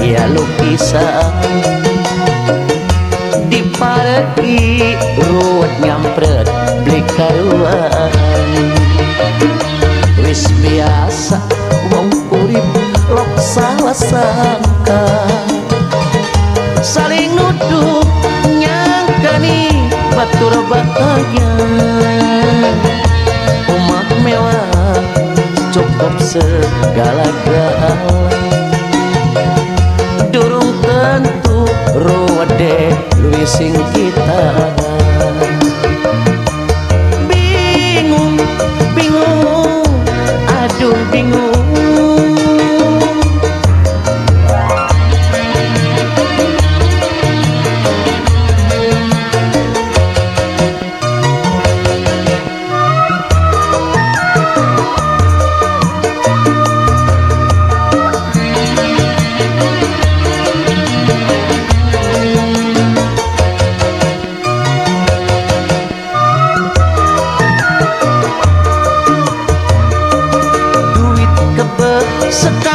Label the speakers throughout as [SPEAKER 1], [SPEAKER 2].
[SPEAKER 1] ya lukisan. Di pareki ruwet nyampret beli karuan. Wis biasa wong urip lok salah sangka. Saling nuduh nyangkani batur bahagia. Rumah mewah cukup segala gal gede luising kita.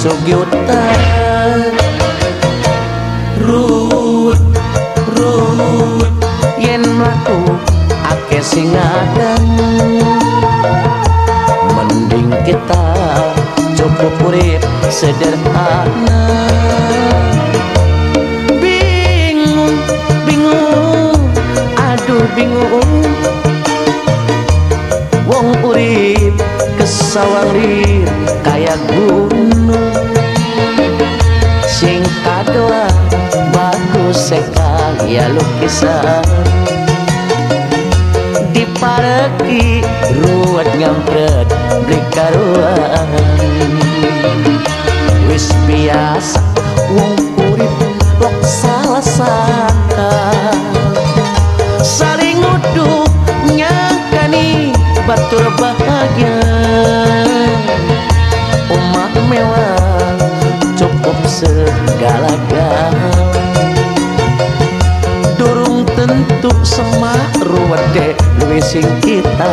[SPEAKER 1] sugyutan ruwet ruwet yen mlaku ake sing mending kita cukup urip sederhana. Bingung bingung aduh bingung. Wong urip kesawalir kaya gunung sing kadoa bagus sekali ya lukisan. Dipareki ruwet ngampret beli karuan. Wis biasa wong urip lok salah sangka. Saling nuduh nyangkani batur bahagia segala gal durung tentu semak ruwet dek luwih sing kita